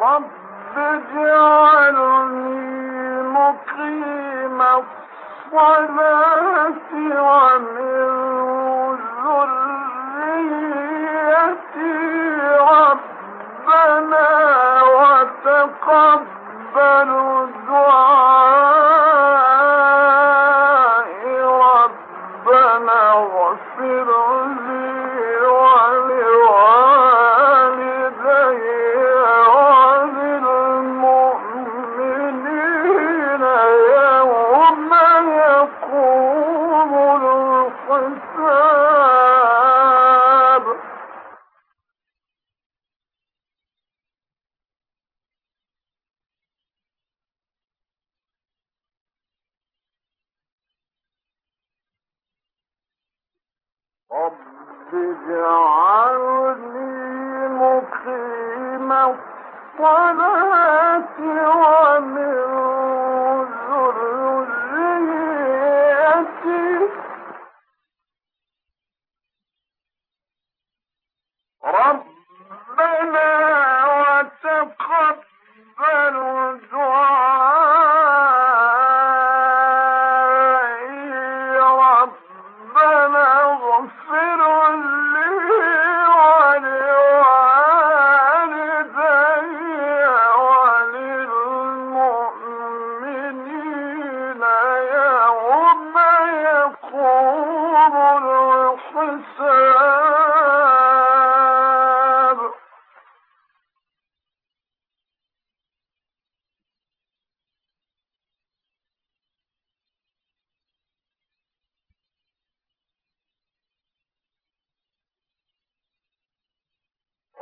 رب اجعلني مقيم الصلاة ومن ذريتي ربنا وتقبل دعائي رب اجعلني مقيم الصلاة ومن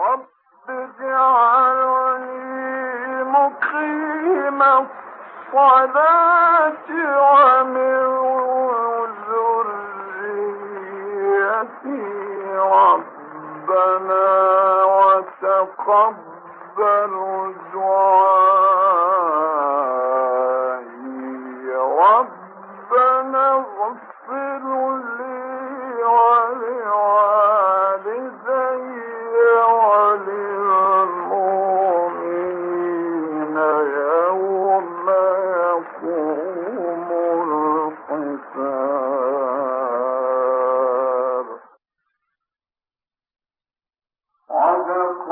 رب اجعلني مقيم الصلاة ومن ذريتي ربنا وتقبل دعائي صدق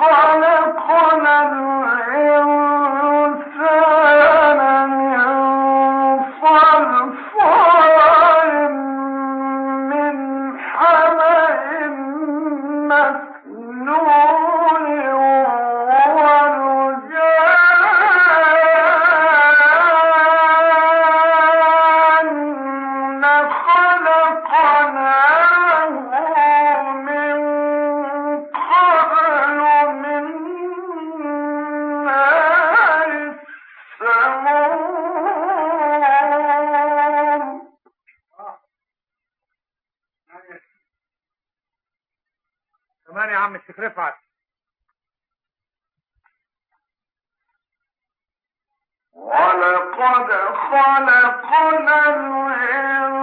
خلقنا الإنسان خلقنا الإنسان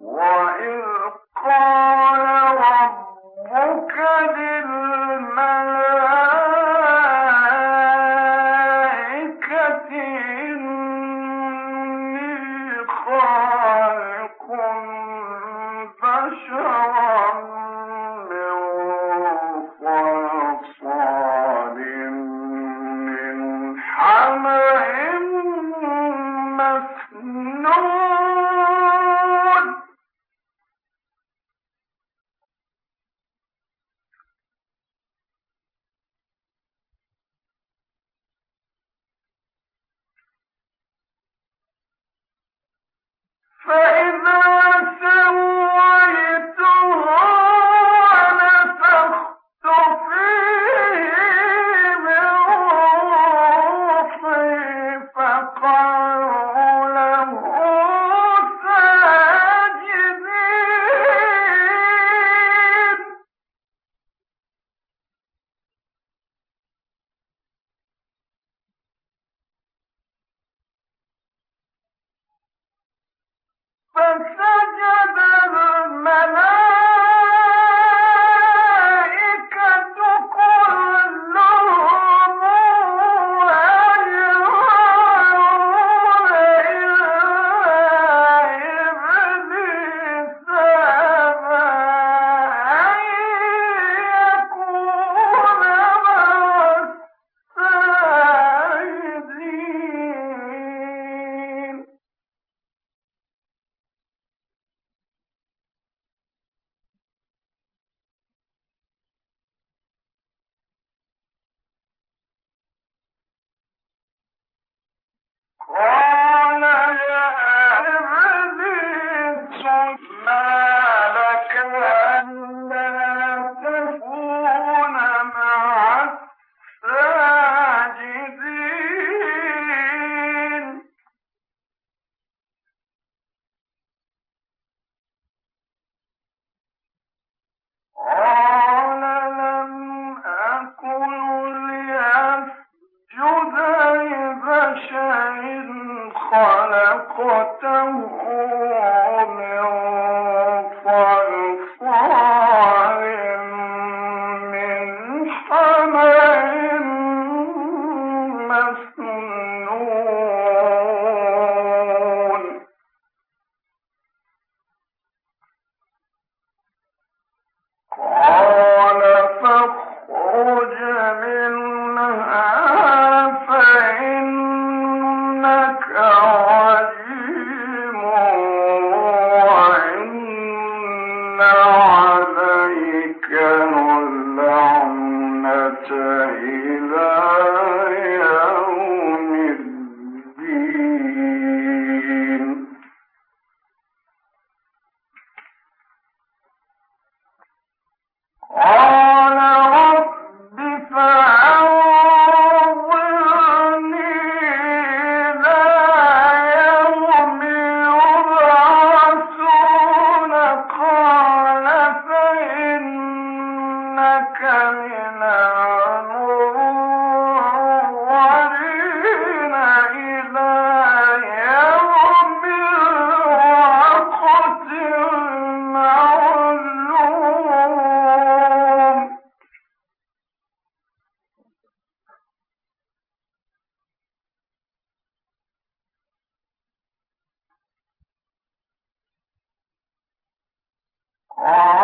وإذ قال ربك للملائكة منها Ah.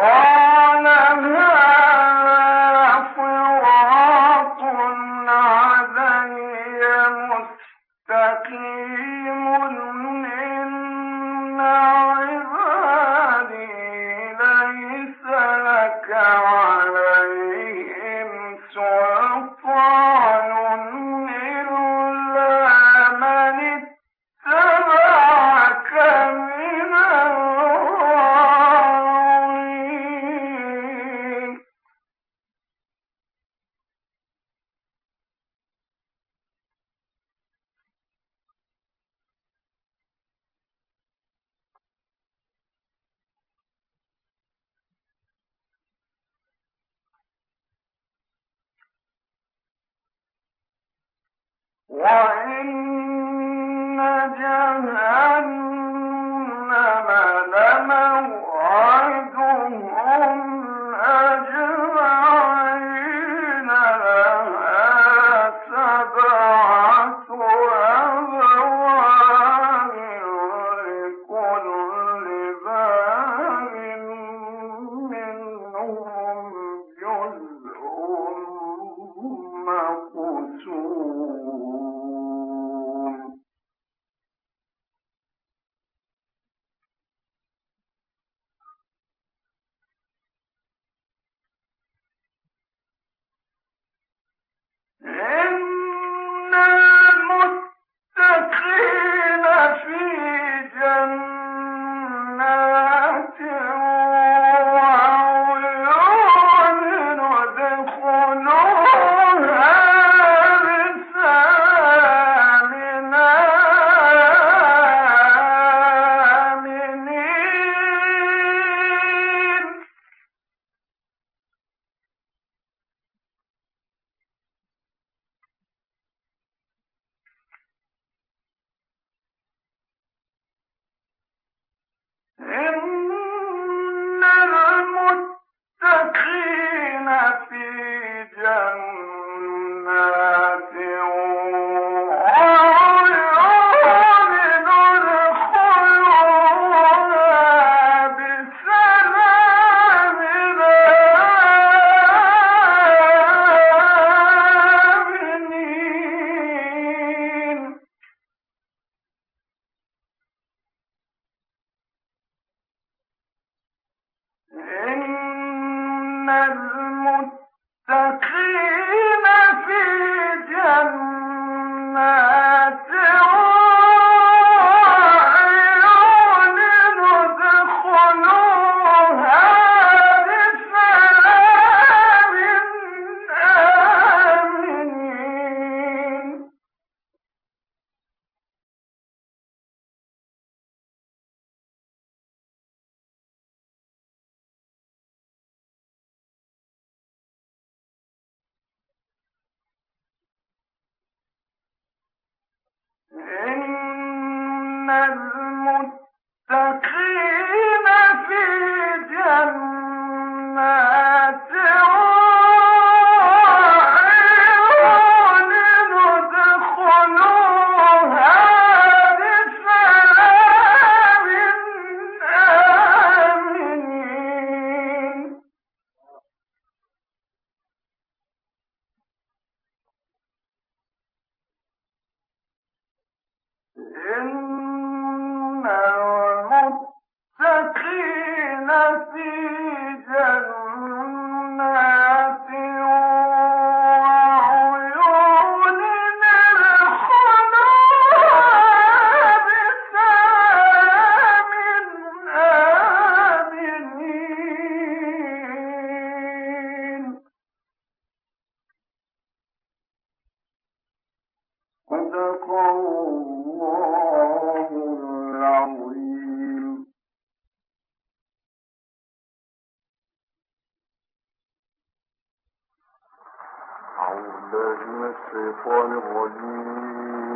Oh! منهم حتى إن الشيطان الرجيم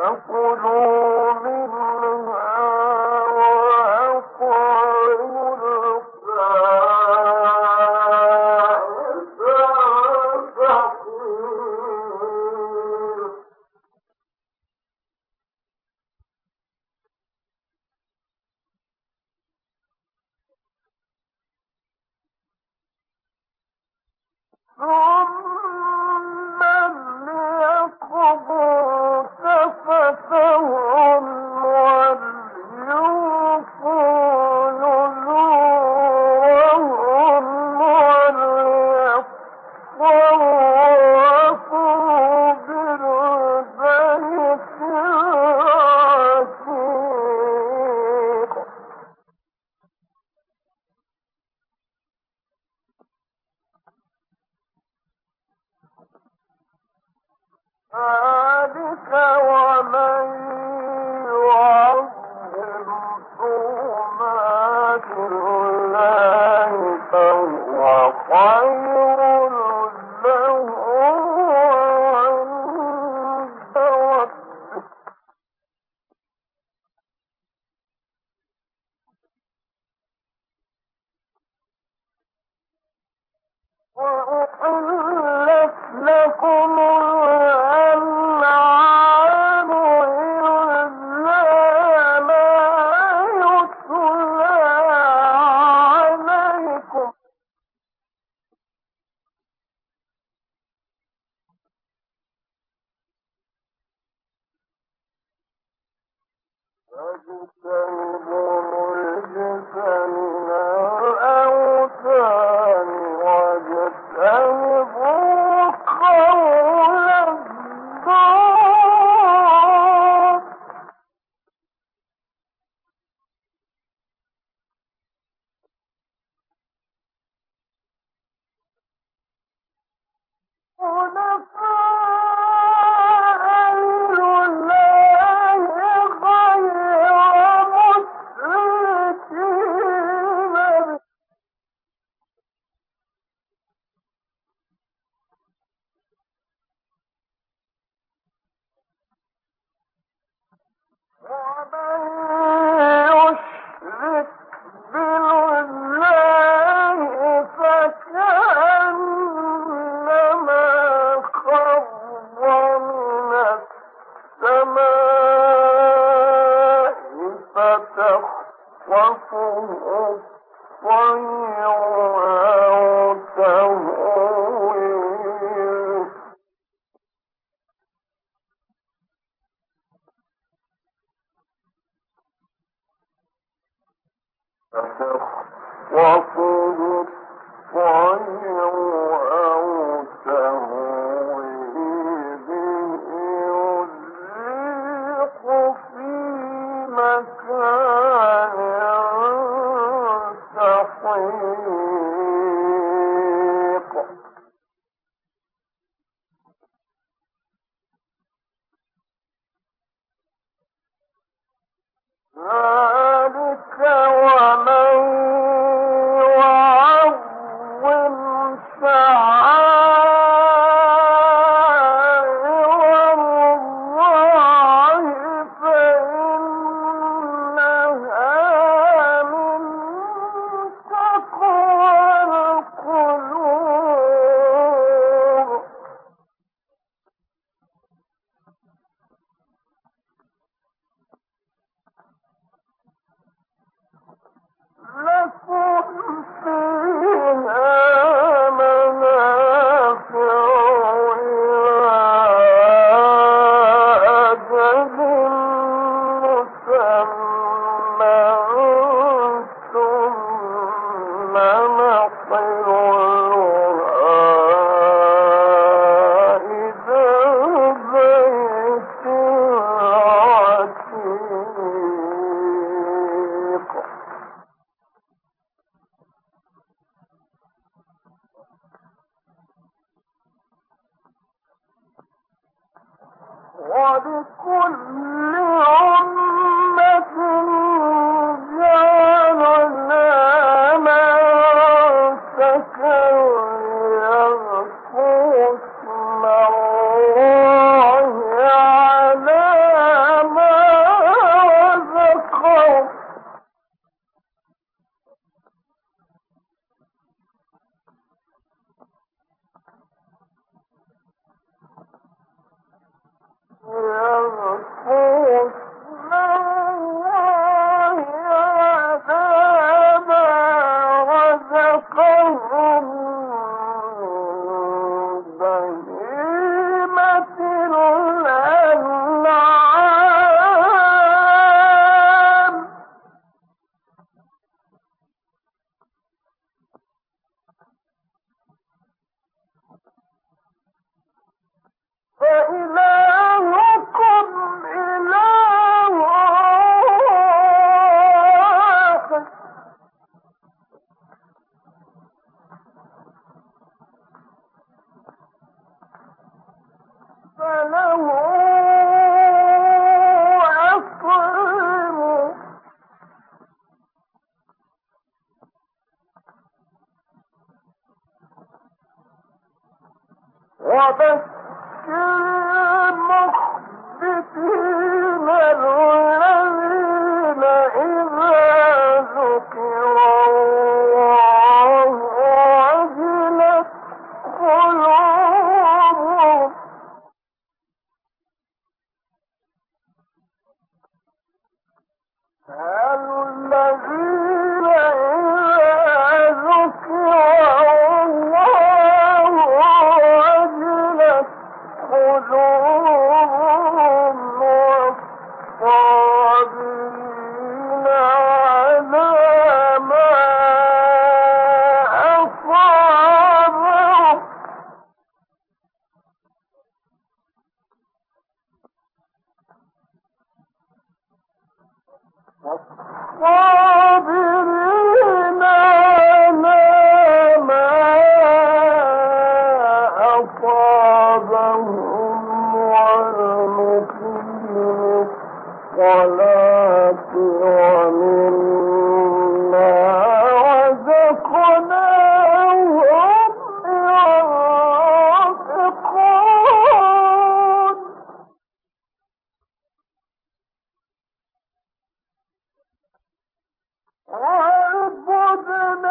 فكلوا منه فتخطفه الطير ولكل عمر صدق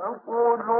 الله